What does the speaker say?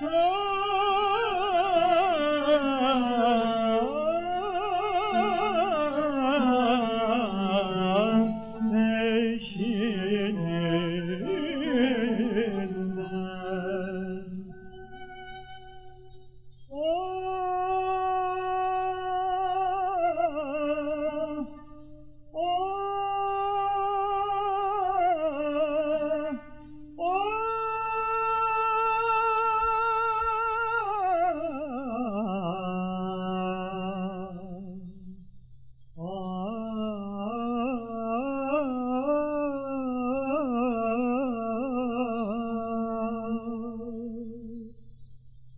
Hello